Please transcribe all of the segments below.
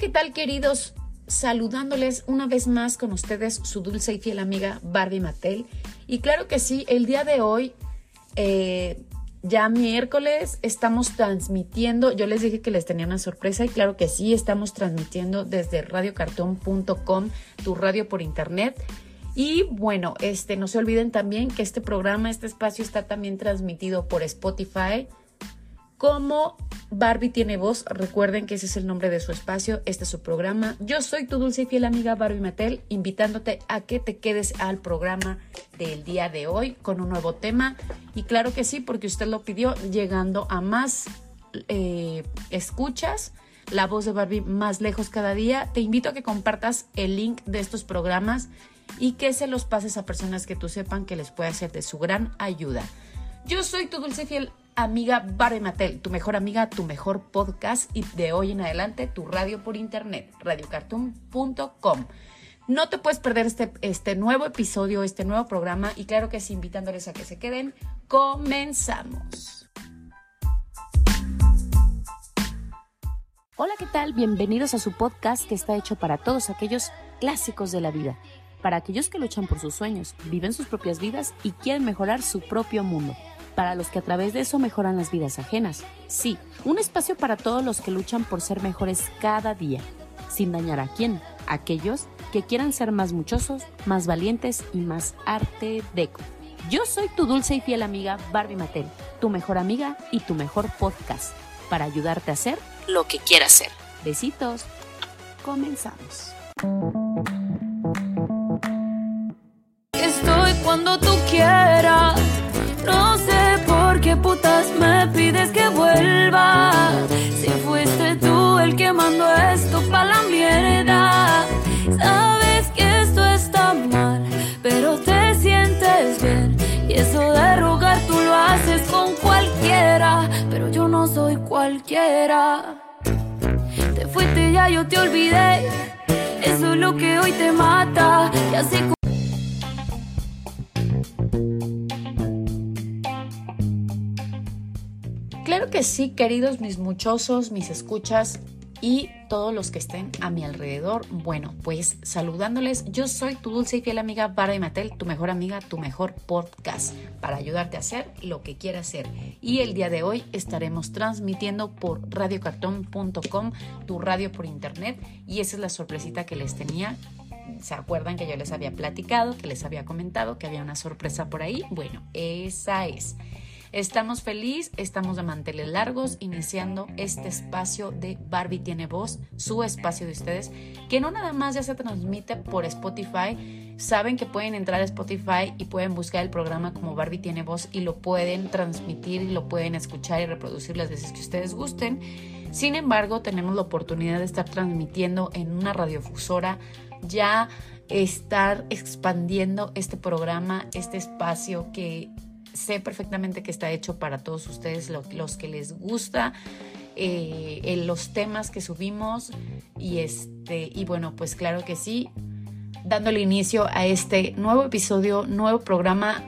¿qué tal queridos? Saludándoles una vez más con ustedes su dulce y fiel amiga Barbie Mattel. Y claro que sí, el día de hoy, eh, ya miércoles, estamos transmitiendo. Yo les dije que les tenía una sorpresa y claro que sí, estamos transmitiendo desde radiocartón.com, tu radio por internet. Y bueno, este, no se olviden también que este programa, este espacio está también transmitido por Spotify como Barbie tiene voz. Recuerden que ese es el nombre de su espacio, este es su programa. Yo soy tu dulce y fiel amiga Barbie Mattel, invitándote a que te quedes al programa del día de hoy con un nuevo tema. Y claro que sí, porque usted lo pidió, llegando a más eh, escuchas la voz de Barbie más lejos cada día. Te invito a que compartas el link de estos programas y que se los pases a personas que tú sepan que les puede ser de su gran ayuda. Yo soy tu dulce fiel amiga Barbie Mattel, tu mejor amiga, tu mejor podcast y de hoy en adelante tu radio por internet, radiocartoon.com. No te puedes perder este, este nuevo episodio, este nuevo programa y claro que sí, invitándoles a que se queden, comenzamos. Hola, ¿qué tal? Bienvenidos a su podcast que está hecho para todos aquellos clásicos de la vida, para aquellos que luchan por sus sueños, viven sus propias vidas y quieren mejorar su propio mundo para los que a través de eso mejoran las vidas ajenas. Sí, un espacio para todos los que luchan por ser mejores cada día, sin dañar a quién, aquellos que quieran ser más muchosos, más valientes y más arte deco. Yo soy tu dulce y fiel amiga Barbie Mattel, tu mejor amiga y tu mejor podcast, para ayudarte a hacer lo que quieras ser. Besitos. Comenzamos. Estoy cuando tú quieras. No sé por qué putas me pides que vuelva. Si fuiste tú el que mandó esto pa' la mierda. Sabes que esto está mal, pero te sientes bien. Y eso de rogar tú lo haces con cualquiera. Pero yo no soy cualquiera. Te fuiste ya, yo te olvidé. Eso es lo que hoy te mata. Que sí, queridos mis muchosos, mis escuchas y todos los que estén a mi alrededor. Bueno, pues saludándoles, yo soy tu dulce y fiel amiga Barbie Matel, tu mejor amiga, tu mejor podcast, para ayudarte a hacer lo que quieras hacer. Y el día de hoy estaremos transmitiendo por radiocartón.com, tu radio por internet, y esa es la sorpresita que les tenía ¿Se acuerdan que yo les había platicado, que les había comentado que había una sorpresa por ahí? Bueno, esa es. Estamos felices, estamos de manteles largos, iniciando este espacio de Barbie tiene voz, su espacio de ustedes, que no nada más ya se transmite por Spotify. Saben que pueden entrar a Spotify y pueden buscar el programa como Barbie tiene voz y lo pueden transmitir y lo pueden escuchar y reproducir las veces que ustedes gusten. Sin embargo, tenemos la oportunidad de estar transmitiendo en una radiofusora ya estar expandiendo este programa, este espacio que sé perfectamente que está hecho para todos ustedes, los que les gusta. Eh, los temas que subimos y este y bueno pues claro que sí dándole inicio a este nuevo episodio nuevo programa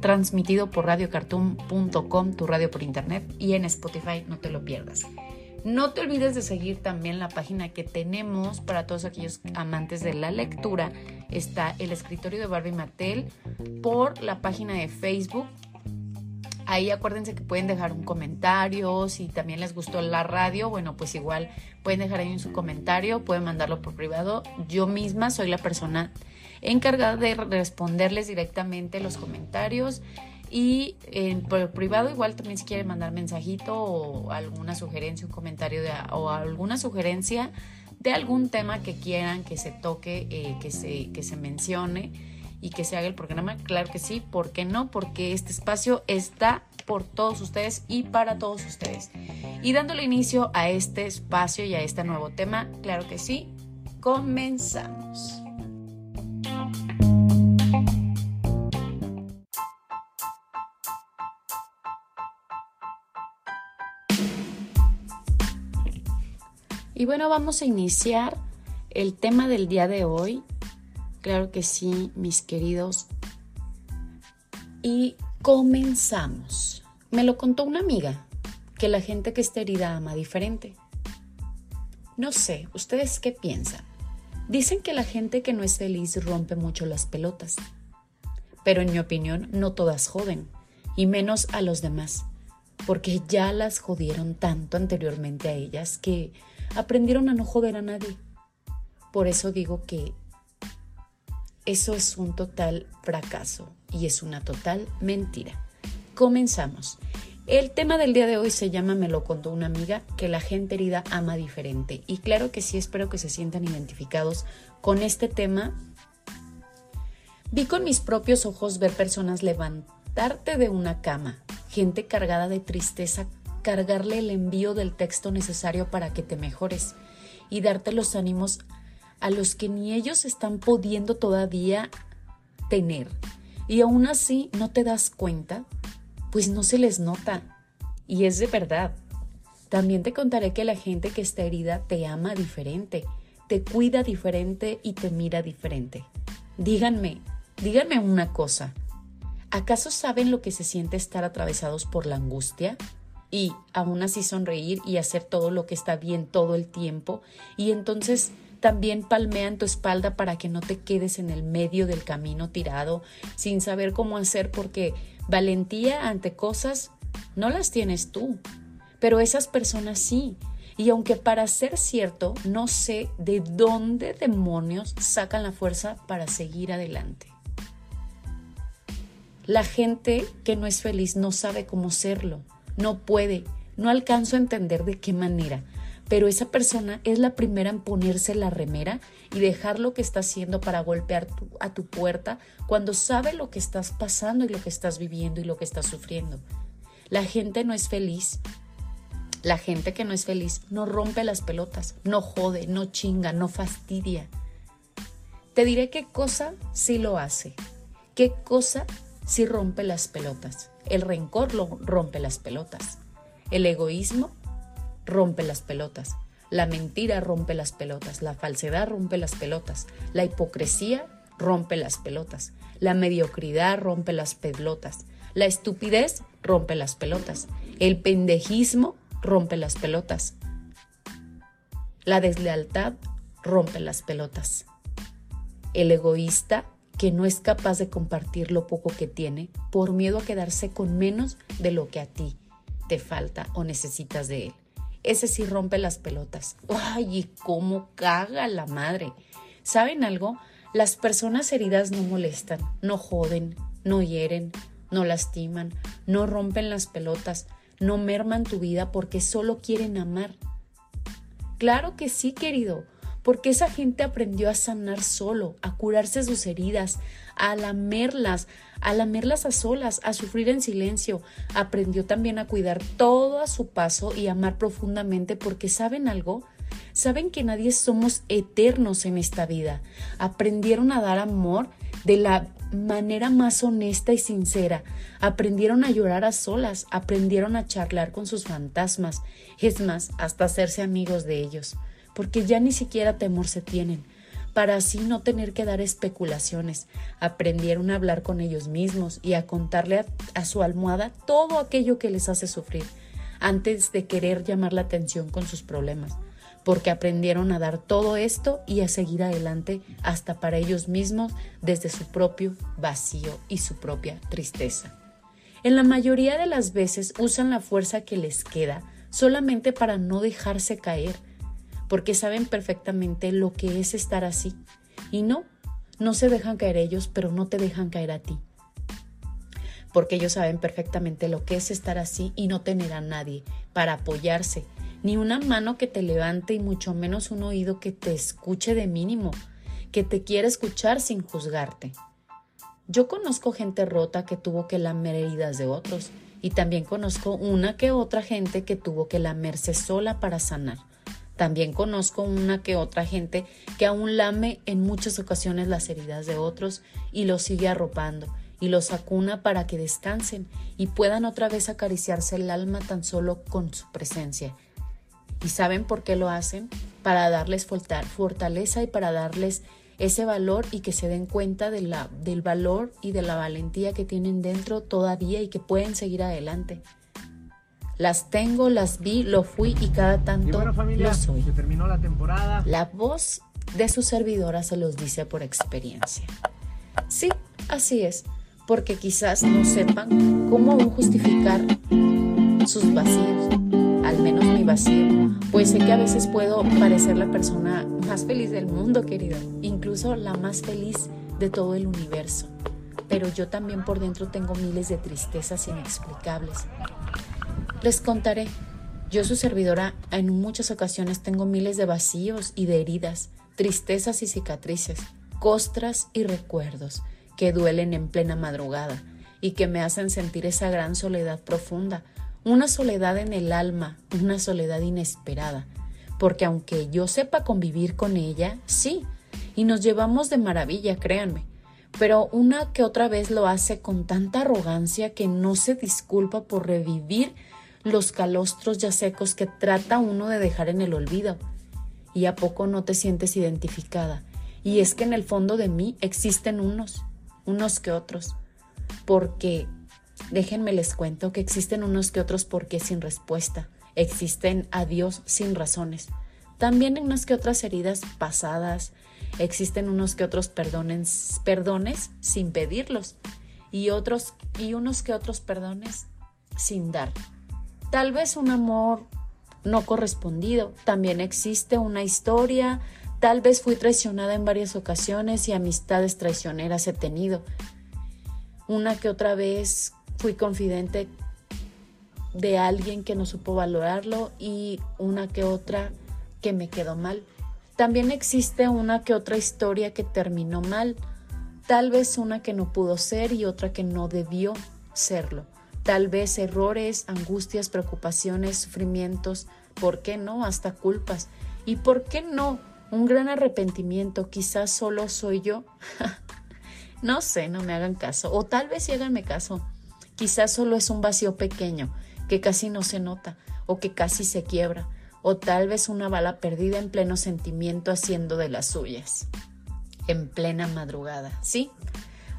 transmitido por radiocartoon.com tu radio por internet y en Spotify no te lo pierdas no te olvides de seguir también la página que tenemos para todos aquellos amantes de la lectura. Está el escritorio de Barbie Mattel por la página de Facebook. Ahí acuérdense que pueden dejar un comentario, si también les gustó la radio, bueno, pues igual pueden dejar ahí su comentario, pueden mandarlo por privado. Yo misma soy la persona encargada de responderles directamente los comentarios y en, por privado igual también si quieren mandar mensajito o alguna sugerencia, un comentario o alguna sugerencia de algún tema que quieran que se toque, eh, que, se, que se mencione y que se haga el programa. Claro que sí, ¿por qué no? Porque este espacio está por todos ustedes y para todos ustedes. Y dándole inicio a este espacio y a este nuevo tema, claro que sí, comenzamos. Y bueno, vamos a iniciar el tema del día de hoy. Claro que sí, mis queridos. Y comenzamos. Me lo contó una amiga, que la gente que está herida ama diferente. No sé, ¿ustedes qué piensan? Dicen que la gente que no es feliz rompe mucho las pelotas. Pero en mi opinión, no todas joden, y menos a los demás, porque ya las jodieron tanto anteriormente a ellas que aprendieron a no joder a nadie. Por eso digo que eso es un total fracaso y es una total mentira. Comenzamos. El tema del día de hoy se llama Me lo contó una amiga que la gente herida ama diferente. Y claro que sí, espero que se sientan identificados con este tema. Vi con mis propios ojos ver personas levantarte de una cama, gente cargada de tristeza, cargarle el envío del texto necesario para que te mejores y darte los ánimos a los que ni ellos están pudiendo todavía tener. Y aún así no te das cuenta, pues no se les nota. Y es de verdad. También te contaré que la gente que está herida te ama diferente, te cuida diferente y te mira diferente. Díganme, díganme una cosa. ¿Acaso saben lo que se siente estar atravesados por la angustia? Y aún así sonreír y hacer todo lo que está bien todo el tiempo y entonces también palmean tu espalda para que no te quedes en el medio del camino tirado sin saber cómo hacer porque valentía ante cosas no las tienes tú, pero esas personas sí. Y aunque para ser cierto, no sé de dónde demonios sacan la fuerza para seguir adelante. La gente que no es feliz no sabe cómo serlo, no puede, no alcanzo a entender de qué manera pero esa persona es la primera en ponerse la remera y dejar lo que está haciendo para golpear a tu puerta cuando sabe lo que estás pasando y lo que estás viviendo y lo que estás sufriendo. La gente no es feliz. La gente que no es feliz no rompe las pelotas, no jode, no chinga, no fastidia. Te diré qué cosa sí lo hace, qué cosa sí rompe las pelotas. El rencor lo rompe las pelotas. El egoísmo rompe las pelotas. La mentira rompe las pelotas, la falsedad rompe las pelotas, la hipocresía rompe las pelotas, la mediocridad rompe las pelotas, la estupidez rompe las pelotas, el pendejismo rompe las pelotas, la deslealtad rompe las pelotas, el egoísta que no es capaz de compartir lo poco que tiene por miedo a quedarse con menos de lo que a ti te falta o necesitas de él ese sí rompe las pelotas. Ay, y cómo caga la madre. ¿Saben algo? Las personas heridas no molestan, no joden, no hieren, no lastiman, no rompen las pelotas, no merman tu vida porque solo quieren amar. Claro que sí, querido porque esa gente aprendió a sanar solo, a curarse sus heridas, a lamerlas, a lamerlas a solas, a sufrir en silencio. Aprendió también a cuidar todo a su paso y amar profundamente porque saben algo, saben que nadie somos eternos en esta vida. Aprendieron a dar amor de la manera más honesta y sincera. Aprendieron a llorar a solas, aprendieron a charlar con sus fantasmas, es más, hasta hacerse amigos de ellos porque ya ni siquiera temor se tienen, para así no tener que dar especulaciones. Aprendieron a hablar con ellos mismos y a contarle a, su almohada todo aquello que les hace sufrir, antes de querer llamar la atención con sus problemas, porque aprendieron a dar todo esto y a seguir adelante hasta para ellos mismos desde su propio vacío y su propia tristeza. En la mayoría de las veces usan la fuerza que les queda solamente para no dejarse caer, porque saben perfectamente lo que es estar así. Y no, no se dejan caer ellos, pero no te dejan caer a ti. Porque ellos saben perfectamente lo que es estar así y no tener a nadie para apoyarse, ni una mano que te levante y mucho menos un oído que te escuche de mínimo, que te quiera escuchar sin juzgarte. Yo conozco gente rota que tuvo que lamer heridas de otros y también conozco una que otra gente que tuvo que lamerse sola para sanar. También conozco una que otra gente que aún lame en muchas ocasiones las heridas de otros y los sigue arropando y los acuna para que descansen y puedan otra vez acariciarse el alma tan solo con su presencia. ¿Y saben por qué lo hacen? Para darles fortaleza y para darles ese valor y que se den cuenta del valor y de la valentía que tienen dentro todavía y que pueden seguir adelante. Las tengo, las vi, lo fui y cada tanto lo soy. Se terminó la temporada. La voz de su servidora se los dice por experiencia. Sí, así es, porque quizás no sepan cómo aún justificar sus vacíos, al menos mi vacío, pues sé que a veces puedo parecer la persona más feliz del mundo, querida, incluso la más feliz de todo el universo. Pero yo también por dentro tengo miles de tristezas inexplicables. Les contaré, yo su servidora en muchas ocasiones tengo miles de vacíos y de heridas, tristezas y cicatrices, costras y recuerdos que duelen en plena madrugada y que me hacen sentir esa gran soledad profunda, una soledad en el alma, una soledad inesperada, porque aunque yo sepa convivir con ella, sí, y nos llevamos de maravilla, créanme, pero una que otra vez lo hace con tanta arrogancia que no se disculpa por revivir los calostros ya secos que trata uno de dejar en el olvido. Y a poco no te sientes identificada. Y es que en el fondo de mí existen unos, unos que otros. Porque, déjenme les cuento que existen unos que otros porque sin respuesta. Existen adiós sin razones. También en unas que otras heridas pasadas. Existen unos que otros perdones, perdones sin pedirlos. Y otros, y unos que otros perdones sin dar. Tal vez un amor no correspondido. También existe una historia. Tal vez fui traicionada en varias ocasiones y amistades traicioneras he tenido. Una que otra vez fui confidente de alguien que no supo valorarlo y una que otra que me quedó mal. También existe una que otra historia que terminó mal, tal vez una que no pudo ser y otra que no debió serlo. Tal vez errores, angustias, preocupaciones, sufrimientos, ¿por qué no? Hasta culpas. ¿Y por qué no? Un gran arrepentimiento, quizás solo soy yo. no sé, no me hagan caso. O tal vez sí háganme caso. Quizás solo es un vacío pequeño, que casi no se nota, o que casi se quiebra, o tal vez una bala perdida en pleno sentimiento haciendo de las suyas. En plena madrugada, ¿sí?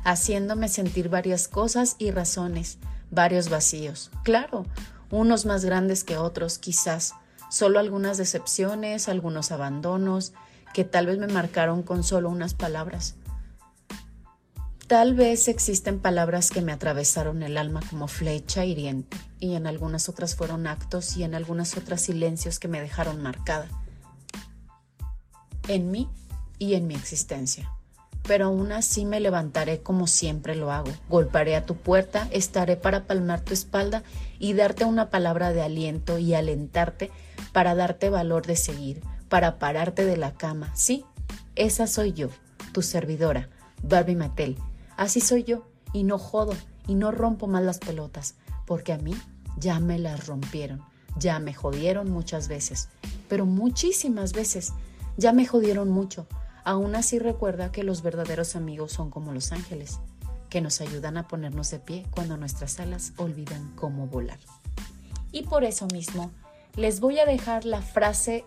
Haciéndome sentir varias cosas y razones, varios vacíos. Claro, unos más grandes que otros, quizás, solo algunas decepciones, algunos abandonos, que tal vez me marcaron con solo unas palabras. Tal vez existen palabras que me atravesaron el alma como flecha hiriente, y en algunas otras fueron actos y en algunas otras silencios que me dejaron marcada en mí y en mi existencia pero aún así me levantaré como siempre lo hago. Golparé a tu puerta, estaré para palmar tu espalda y darte una palabra de aliento y alentarte para darte valor de seguir, para pararte de la cama. Sí, esa soy yo, tu servidora, Barbie Mattel. Así soy yo, y no jodo, y no rompo más las pelotas, porque a mí ya me las rompieron, ya me jodieron muchas veces, pero muchísimas veces, ya me jodieron mucho Aún así recuerda que los verdaderos amigos son como los ángeles, que nos ayudan a ponernos de pie cuando nuestras alas olvidan cómo volar. Y por eso mismo les voy a dejar la frase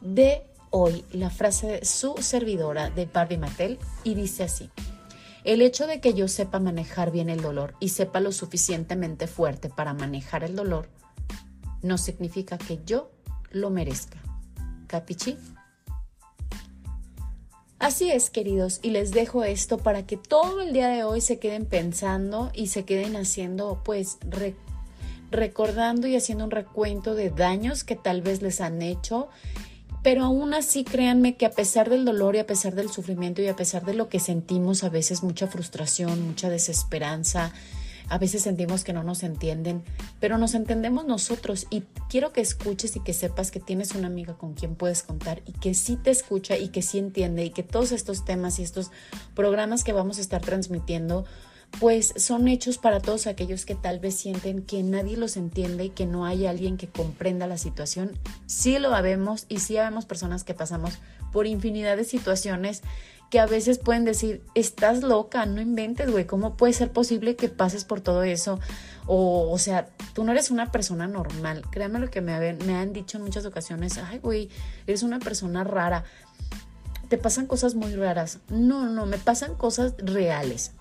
de hoy, la frase de su servidora de Barbie Mattel, y dice así. El hecho de que yo sepa manejar bien el dolor y sepa lo suficientemente fuerte para manejar el dolor no significa que yo lo merezca. ¿Capichi? Así es, queridos, y les dejo esto para que todo el día de hoy se queden pensando y se queden haciendo, pues, recordando y haciendo un recuento de daños que tal vez les han hecho. Pero aún así, créanme que a pesar del dolor y a pesar del sufrimiento y a pesar de lo que sentimos a veces mucha frustración, mucha desesperanza, a veces sentimos que no nos entienden, pero nos entendemos nosotros y quiero que escuches y que sepas que tienes una amiga con quien puedes contar y que sí te escucha y que sí entiende y que todos estos temas y estos programas que vamos a estar transmitiendo pues son hechos para todos aquellos que tal vez sienten que nadie los entiende y que no hay alguien que comprenda la situación. Sí lo sabemos y sí sabemos personas que pasamos por infinidad de situaciones que a veces pueden decir, estás loca, no inventes, güey, ¿cómo puede ser posible que pases por todo eso? O, o sea, tú no eres una persona normal. Créanme lo que me, me han dicho en muchas ocasiones, ay, güey, eres una persona rara. Te pasan cosas muy raras. No, no, me pasan cosas reales.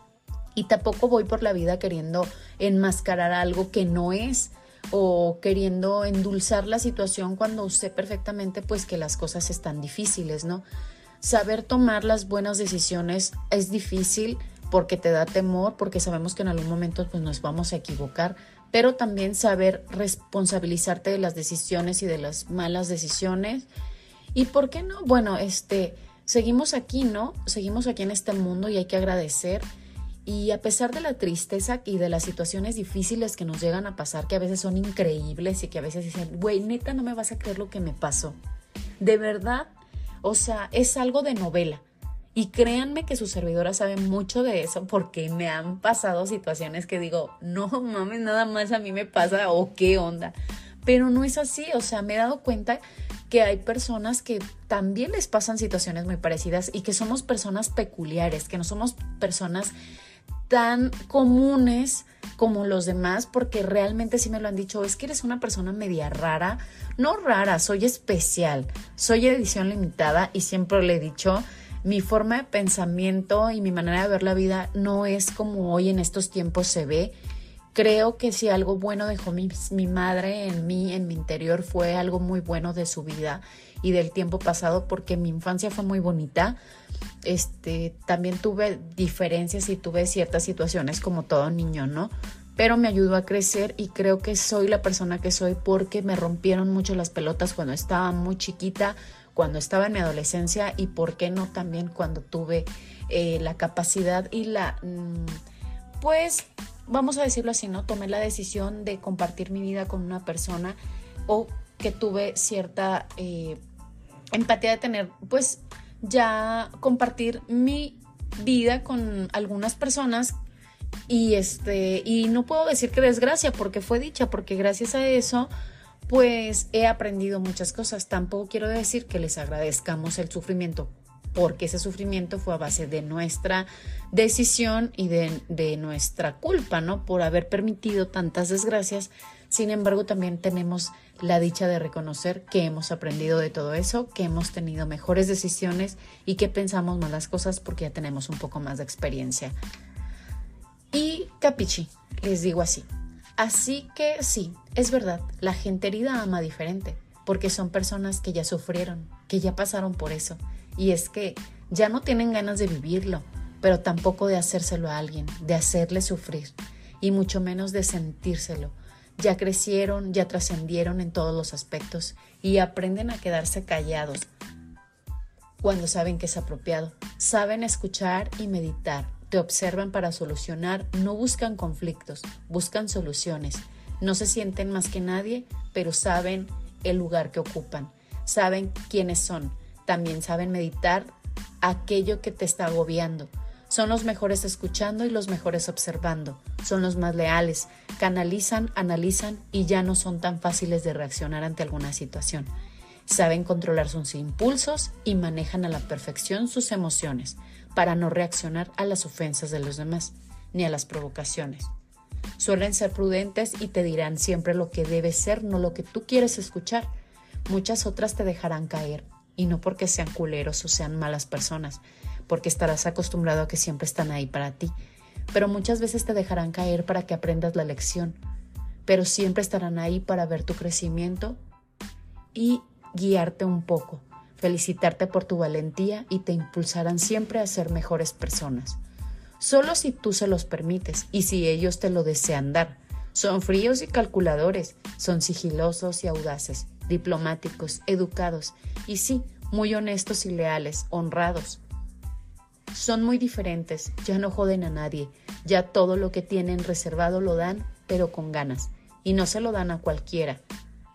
Y tampoco voy por la vida queriendo enmascarar algo que no es o queriendo endulzar la situación cuando sé perfectamente pues que las cosas están difíciles, ¿no? Saber tomar las buenas decisiones es difícil porque te da temor, porque sabemos que en algún momento pues nos vamos a equivocar, pero también saber responsabilizarte de las decisiones y de las malas decisiones. ¿Y por qué no? Bueno, este seguimos aquí, ¿no? Seguimos aquí en este mundo y hay que agradecer y a pesar de la tristeza y de las situaciones difíciles que nos llegan a pasar, que a veces son increíbles y que a veces dicen, güey, neta, no me vas a creer lo que me pasó. De verdad, o sea, es algo de novela. Y créanme que su servidora sabe mucho de eso porque me han pasado situaciones que digo, no mames, nada más a mí me pasa o qué onda. Pero no es así, o sea, me he dado cuenta que hay personas que también les pasan situaciones muy parecidas y que somos personas peculiares, que no somos personas tan comunes como los demás, porque realmente sí me lo han dicho, es que eres una persona media rara, no rara, soy especial, soy edición limitada y siempre le he dicho, mi forma de pensamiento y mi manera de ver la vida no es como hoy en estos tiempos se ve. Creo que si algo bueno dejó mi, mi madre en mí, en mi interior, fue algo muy bueno de su vida y del tiempo pasado, porque mi infancia fue muy bonita este, también tuve diferencias y tuve ciertas situaciones como todo niño, ¿no? Pero me ayudó a crecer y creo que soy la persona que soy porque me rompieron mucho las pelotas cuando estaba muy chiquita, cuando estaba en mi adolescencia y por qué no también cuando tuve eh, la capacidad y la, mm, pues, vamos a decirlo así, ¿no? Tomé la decisión de compartir mi vida con una persona o que tuve cierta eh, empatía de tener, pues, ya compartir mi vida con algunas personas y este y no puedo decir que desgracia porque fue dicha porque gracias a eso pues he aprendido muchas cosas. Tampoco quiero decir que les agradezcamos el sufrimiento porque ese sufrimiento fue a base de nuestra decisión y de, de nuestra culpa no por haber permitido tantas desgracias sin embargo, también tenemos la dicha de reconocer que hemos aprendido de todo eso, que hemos tenido mejores decisiones y que pensamos más las cosas porque ya tenemos un poco más de experiencia. Y capichi, les digo así. Así que sí, es verdad, la gente herida ama diferente, porque son personas que ya sufrieron, que ya pasaron por eso. Y es que ya no tienen ganas de vivirlo, pero tampoco de hacérselo a alguien, de hacerle sufrir, y mucho menos de sentírselo ya crecieron, ya trascendieron en todos los aspectos y aprenden a quedarse callados cuando saben que es apropiado. Saben escuchar y meditar, te observan para solucionar, no buscan conflictos, buscan soluciones. No se sienten más que nadie, pero saben el lugar que ocupan, saben quiénes son, también saben meditar aquello que te está agobiando, son los mejores escuchando y los mejores observando. Son los más leales. Canalizan, analizan y ya no son tan fáciles de reaccionar ante alguna situación. Saben controlar sus impulsos y manejan a la perfección sus emociones para no reaccionar a las ofensas de los demás ni a las provocaciones. Suelen ser prudentes y te dirán siempre lo que debe ser, no lo que tú quieres escuchar. Muchas otras te dejarán caer, y no porque sean culeros o sean malas personas, porque estarás acostumbrado a que siempre están ahí para ti. Pero muchas veces te dejarán caer para que aprendas la lección, pero siempre estarán ahí para ver tu crecimiento y guiarte un poco, felicitarte por tu valentía y te impulsarán siempre a ser mejores personas. Solo si tú se los permites y si ellos te lo desean dar. Son fríos y calculadores, son sigilosos y audaces, diplomáticos, educados y sí, muy honestos y leales, honrados, son muy diferentes, ya no joden a nadie, ya todo lo que tienen reservado lo dan, pero con ganas, y no se lo dan a cualquiera,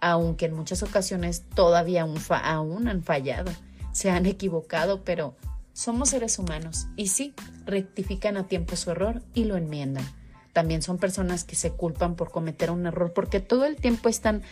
aunque en muchas ocasiones todavía aún, han fallado, se han equivocado, pero somos seres humanos y sí, rectifican a tiempo su error y lo enmiendan. También son personas que se culpan por cometer un error porque todo el tiempo están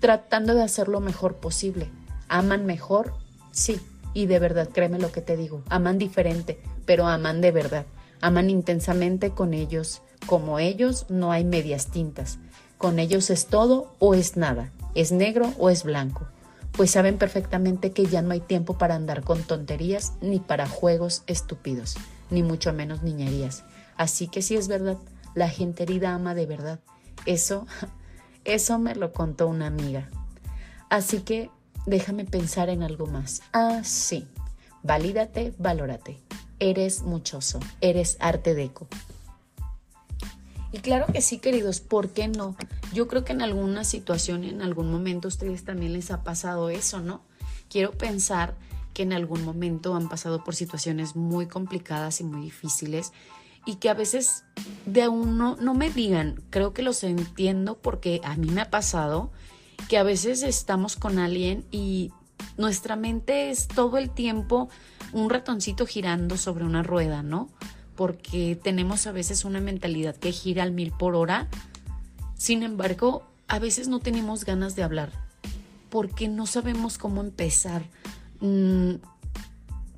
tratando de hacer lo mejor posible. ¿Aman mejor? Sí, y de verdad, créeme lo que te digo, aman diferente, pero aman de verdad. Aman intensamente con ellos. Como ellos no hay medias tintas. Con ellos es todo o es nada. Es negro o es blanco. Pues saben perfectamente que ya no hay tiempo para andar con tonterías ni para juegos estúpidos, ni mucho menos niñerías. Así que sí es verdad, la gente herida ama de verdad. Eso Eso me lo contó una amiga. Así que déjame pensar en algo más. Ah, sí. Valídate, valórate. Eres muchoso, eres arte deco. Y claro que sí, queridos, ¿por qué no? Yo creo que en alguna situación, en algún momento, a ustedes también les ha pasado eso, ¿no? Quiero pensar que en algún momento han pasado por situaciones muy complicadas y muy difíciles y que a veces de aún no, no me digan, creo que los entiendo porque a mí me ha pasado que a veces estamos con alguien y nuestra mente es todo el tiempo un ratoncito girando sobre una rueda, ¿no? Porque tenemos a veces una mentalidad que gira al mil por hora. Sin embargo, a veces no tenemos ganas de hablar porque no sabemos cómo empezar. Mm,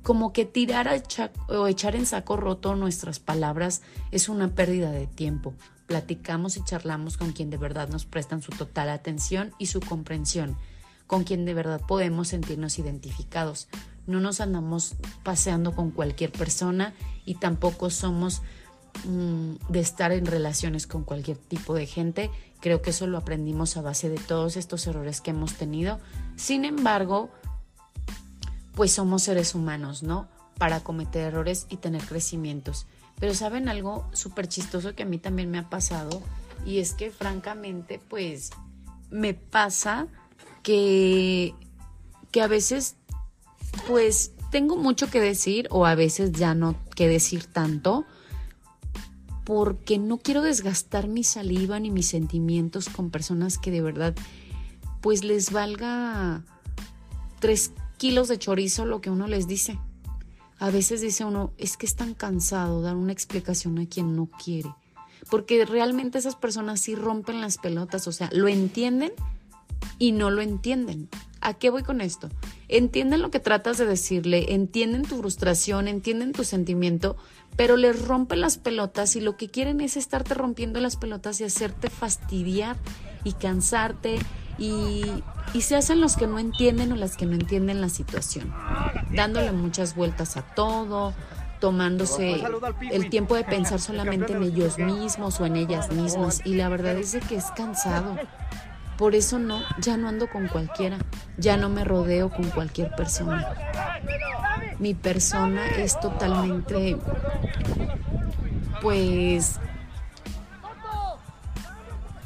como que tirar o echar en saco roto nuestras palabras es una pérdida de tiempo. Platicamos y charlamos con quien de verdad nos prestan su total atención y su comprensión, con quien de verdad podemos sentirnos identificados. No nos andamos paseando con cualquier persona y tampoco somos mm, de estar en relaciones con cualquier tipo de gente. Creo que eso lo aprendimos a base de todos estos errores que hemos tenido. Sin embargo, pues somos seres humanos, ¿no? Para cometer errores y tener crecimientos. Pero saben algo súper chistoso que a mí también me ha pasado y es que francamente pues me pasa que, que a veces pues tengo mucho que decir o a veces ya no que decir tanto porque no quiero desgastar mi saliva ni mis sentimientos con personas que de verdad pues les valga tres kilos de chorizo lo que uno les dice. A veces dice uno, es que es tan cansado dar una explicación a quien no quiere. Porque realmente esas personas sí rompen las pelotas, o sea, lo entienden y no lo entienden. ¿A qué voy con esto? Entienden lo que tratas de decirle, entienden tu frustración, entienden tu sentimiento, pero les rompen las pelotas y lo que quieren es estarte rompiendo las pelotas y hacerte fastidiar y cansarte y, se hacen los que no entienden o las que no entienden la situación, dándole muchas vueltas a todo, tomándose el tiempo de pensar solamente en ellos mismos o en ellas mismas y la verdad es que es cansado. Por eso no, ya no ando con cualquiera, ya no me rodeo con cualquier persona. Mi persona es totalmente, pues,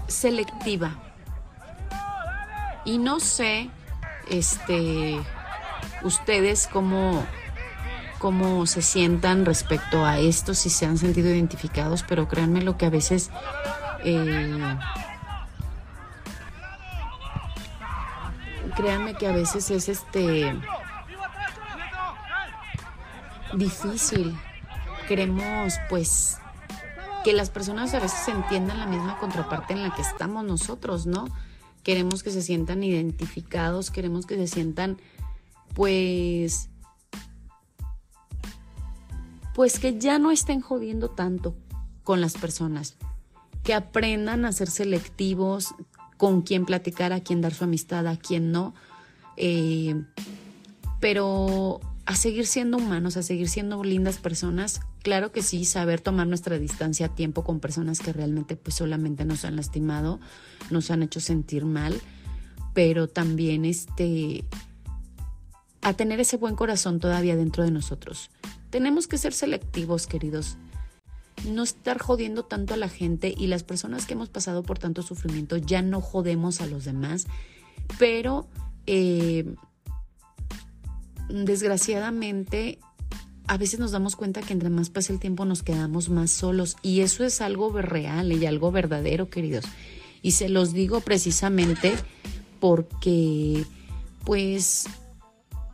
selectiva y no sé, este, ustedes cómo, cómo se sientan respecto a esto, si se han sentido identificados, pero créanme lo que a veces... Eh, créanme que a veces es este difícil. Queremos pues que las personas a veces entiendan la misma contraparte en la que estamos nosotros, ¿no? Queremos que se sientan identificados, queremos que se sientan pues pues que ya no estén jodiendo tanto con las personas, que aprendan a ser selectivos con quién platicar, a quién dar su amistad, a quién no, eh, pero a seguir siendo humanos, a seguir siendo lindas personas. Claro que sí, saber tomar nuestra distancia a tiempo con personas que realmente pues solamente nos han lastimado, nos han hecho sentir mal, pero también este a tener ese buen corazón todavía dentro de nosotros. Tenemos que ser selectivos, queridos. No estar jodiendo tanto a la gente y las personas que hemos pasado por tanto sufrimiento ya no jodemos a los demás, pero eh, desgraciadamente a veces nos damos cuenta que entre más pasa el tiempo nos quedamos más solos y eso es algo real y algo verdadero, queridos. Y se los digo precisamente porque pues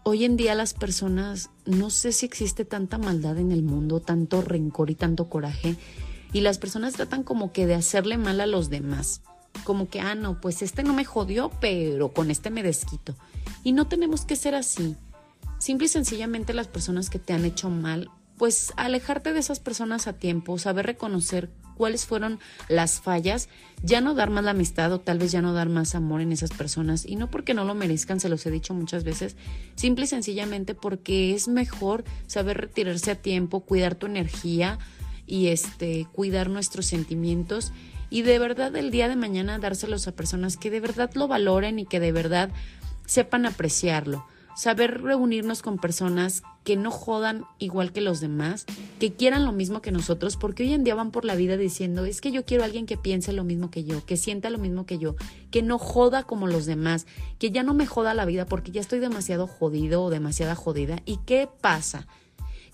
hoy en día las personas, no sé si existe tanta maldad en el mundo, tanto rencor y tanto coraje, y las personas tratan como que de hacerle mal a los demás. Como que, ah, no, pues este no me jodió, pero con este me desquito. Y no tenemos que ser así. Simple y sencillamente las personas que te han hecho mal, pues alejarte de esas personas a tiempo, saber reconocer cuáles fueron las fallas, ya no dar más la amistad o tal vez ya no dar más amor en esas personas. Y no porque no lo merezcan, se los he dicho muchas veces, simple y sencillamente porque es mejor saber retirarse a tiempo, cuidar tu energía y este cuidar nuestros sentimientos y de verdad el día de mañana dárselos a personas que de verdad lo valoren y que de verdad sepan apreciarlo saber reunirnos con personas que no jodan igual que los demás, que quieran lo mismo que nosotros, porque hoy en día van por la vida diciendo, es que yo quiero a alguien que piense lo mismo que yo, que sienta lo mismo que yo, que no joda como los demás, que ya no me joda la vida porque ya estoy demasiado jodido o demasiada jodida. ¿Y qué pasa?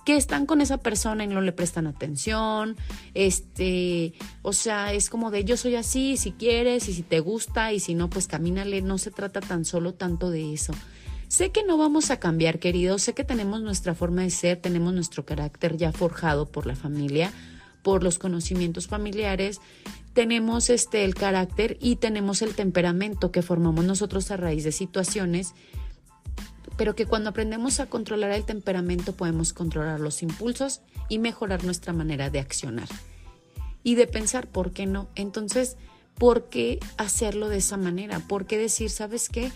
que están con esa persona y no le prestan atención, este, o sea, es como de yo soy así, si quieres y si te gusta y si no, pues camínale, no se trata tan solo tanto de eso. Sé que no vamos a cambiar, queridos, sé que tenemos nuestra forma de ser, tenemos nuestro carácter ya forjado por la familia, por los conocimientos familiares, tenemos este el carácter y tenemos el temperamento que formamos nosotros a raíz de situaciones, pero que cuando aprendemos a controlar el temperamento podemos controlar los impulsos y mejorar nuestra manera de accionar y de pensar, ¿por qué no? Entonces, ¿por qué hacerlo de esa manera? ¿Por qué decir, ¿sabes qué?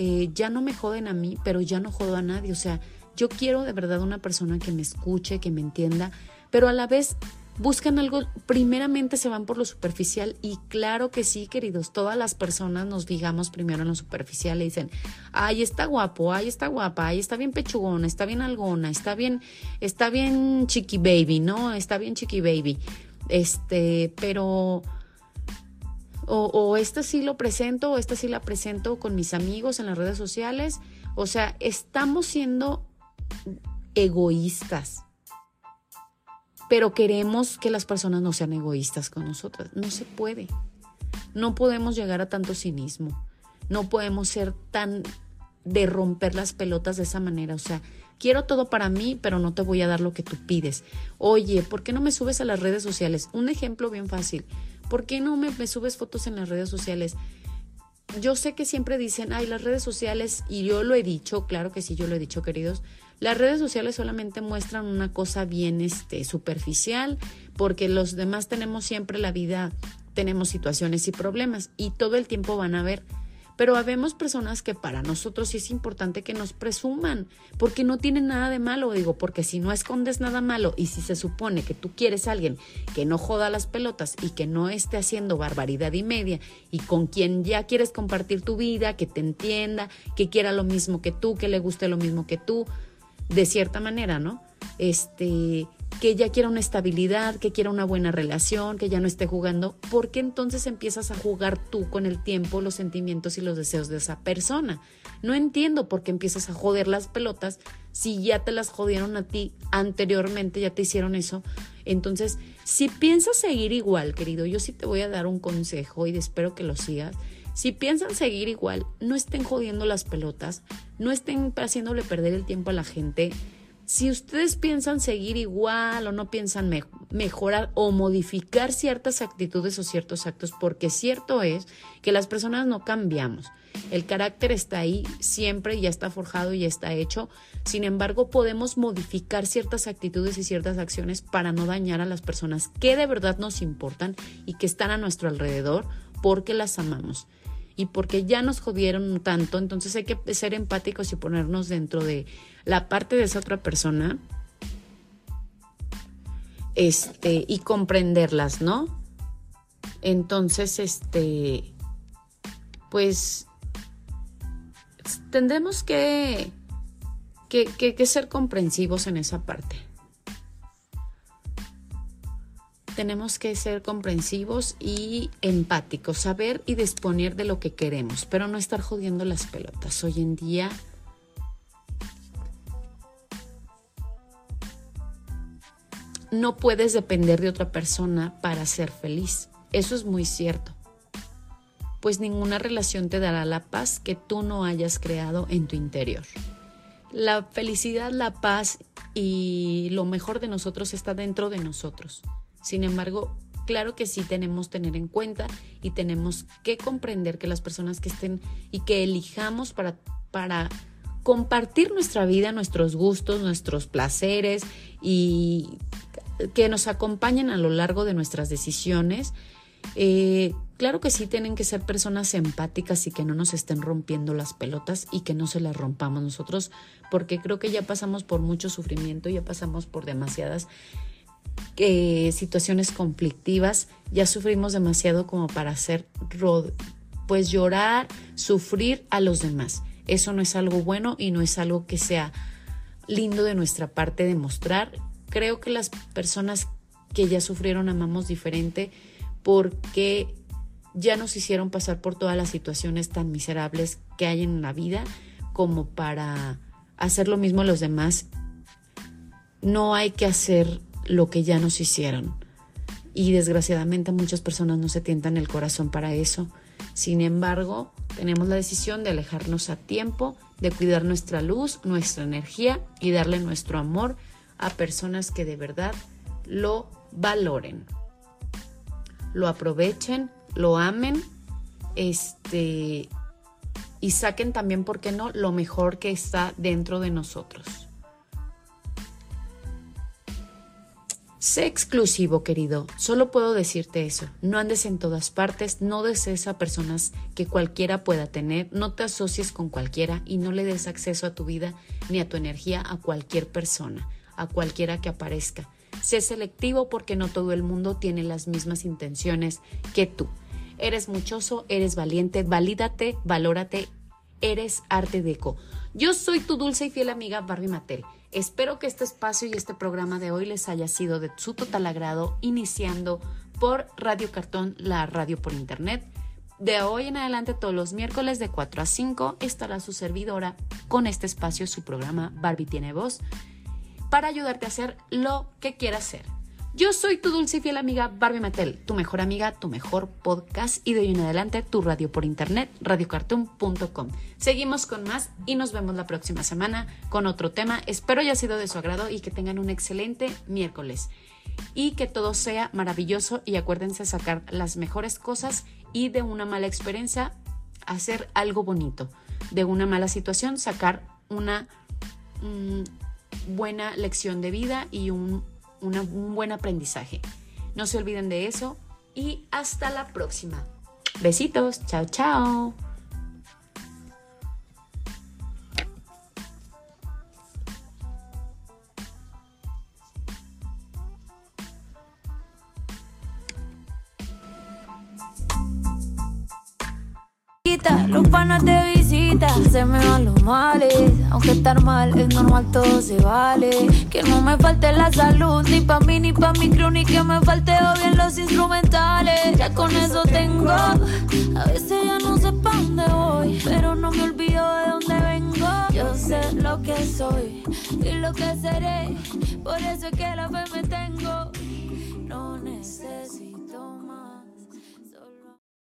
Eh, ya no me joden a mí, pero ya no jodo a nadie. O sea, yo quiero de verdad una persona que me escuche, que me entienda, pero a la vez buscan algo, primeramente se van por lo superficial y claro que sí, queridos, todas las personas nos fijamos primero en lo superficial y dicen, ay, está guapo, ay, está guapa, ay, está bien pechugona, está bien algona, está bien, está bien chiqui baby, ¿no? Está bien chiqui baby. Este, pero o, o este sí lo presento, o esta sí la presento con mis amigos en las redes sociales. O sea, estamos siendo egoístas, pero queremos que las personas no sean egoístas con nosotras. No se puede. No podemos llegar a tanto cinismo. No podemos ser tan de romper las pelotas de esa manera. O sea, quiero todo para mí, pero no te voy a dar lo que tú pides. Oye, ¿por qué no me subes a las redes sociales? Un ejemplo bien fácil. ¿Por qué no me, subes fotos en las redes sociales? Yo sé que siempre dicen, ay, las redes sociales, y yo lo he dicho, claro que sí, yo lo he dicho, queridos, las redes sociales solamente muestran una cosa bien este, superficial, porque los demás tenemos siempre la vida, tenemos situaciones y problemas, y todo el tiempo van a ver pero habemos personas que para nosotros sí es importante que nos presuman, porque no tienen nada de malo, digo, porque si no escondes nada malo y si se supone que tú quieres a alguien que no joda las pelotas y que no esté haciendo barbaridad y media y con quien ya quieres compartir tu vida, que te entienda, que quiera lo mismo que tú, que le guste lo mismo que tú, de cierta manera, ¿no? Este, que ya quiera una estabilidad, que quiera una buena relación, que ya no esté jugando, ¿por qué entonces empiezas a jugar tú con el tiempo, los sentimientos y los deseos de esa persona? No entiendo por qué empiezas a joder las pelotas si ya te las jodieron a ti anteriormente, ya te hicieron eso. Entonces, si piensas seguir igual, querido, yo sí te voy a dar un consejo y espero que lo sigas. Si piensan seguir igual, no estén jodiendo las pelotas, no estén haciéndole perder el tiempo a la gente si ustedes piensan seguir igual o no piensan mejorar o modificar ciertas actitudes o ciertos actos, porque cierto es que las personas no cambiamos. El carácter está ahí siempre, ya está forjado, y ya está hecho. Sin embargo, podemos modificar ciertas actitudes y ciertas acciones para no dañar a las personas que de verdad nos importan y que están a nuestro alrededor porque las amamos y porque ya nos jodieron tanto, entonces hay que ser empáticos y ponernos dentro de la parte de esa otra persona este y comprenderlas, ¿no? Entonces, este pues tendremos que, que, que ser comprensivos en esa parte. tenemos que ser comprensivos y empáticos, saber y disponer de lo que queremos, pero no estar jodiendo las pelotas. Hoy en día no puedes depender de otra persona para ser feliz. Eso es muy cierto. Pues ninguna relación te dará la paz que tú no hayas creado en tu interior. La felicidad, la paz y lo mejor de nosotros está dentro de nosotros. Sin embargo, claro que sí tenemos tener en cuenta y tenemos que comprender que las personas que estén y que elijamos para, para compartir nuestra vida, nuestros gustos, nuestros placeres y que nos acompañen a lo largo de nuestras decisiones. Eh, claro que sí tienen que ser personas empáticas y que no nos estén rompiendo las pelotas y que no se las rompamos nosotros, porque creo que ya pasamos por mucho sufrimiento, ya pasamos por demasiadas eh, situaciones conflictivas, ya sufrimos demasiado como para hacer, pues llorar, sufrir a los demás. Eso no es algo bueno y no es algo que sea lindo de nuestra parte demostrar. Creo que las personas que ya sufrieron amamos diferente porque ya nos hicieron pasar por todas las situaciones tan miserables que hay en la vida como para hacer lo mismo a los demás. No hay que hacer lo que ya nos hicieron. Y desgraciadamente muchas personas no se tientan el corazón para eso. Sin embargo, tenemos la decisión de alejarnos a tiempo, de cuidar nuestra luz, nuestra energía y darle nuestro amor a personas que de verdad lo valoren, lo aprovechen, lo amen, este y saquen también, ¿por qué no?, lo mejor que está dentro de nosotros. Sé exclusivo, querido. Solo puedo decirte eso. No andes en todas partes, no desees a personas que cualquiera pueda tener, no te asocies con cualquiera y no le des acceso a tu vida ni a tu energía a cualquier persona, a cualquiera que aparezca. Sé selectivo porque no todo el mundo tiene las mismas intenciones que tú. Eres muchoso, eres valiente, valídate, valórate, eres arte deco. Yo soy tu dulce y fiel amiga Barbie Mattel. Espero que este espacio y este programa de hoy les haya sido de su total agrado, iniciando por Radio Cartón, la radio por internet. De hoy en adelante, todos los miércoles de 4 a 5, estará su servidora con este espacio, su programa Barbie tiene voz, para ayudarte a hacer lo que quieras hacer. Yo soy tu dulce y fiel amiga Barbie Mattel, tu mejor amiga, tu mejor podcast y de hoy en adelante tu radio por internet, radiocartoon.com. Seguimos con más y nos vemos la próxima semana con otro tema. Espero haya sido de su agrado y que tengan un excelente miércoles y que todo sea maravilloso y acuérdense sacar las mejores cosas y de una mala experiencia hacer algo bonito. De una mala situación sacar una mm, buena lección de vida y un un buen aprendizaje. No se olviden de eso y hasta la próxima. Besitos, chao, chao. Se me van los males. Aunque estar mal es normal, todo se vale. Que no me falte la salud, ni pa' mí, ni pa' mi crew, ni que me falte o bien los instrumentales. Ya con eso tengo. A veces ya no sé pa' dónde voy, pero no me olvido de dónde vengo. Yo sé lo que soy y lo que seré. Por eso es que la fe me tengo. No necesito.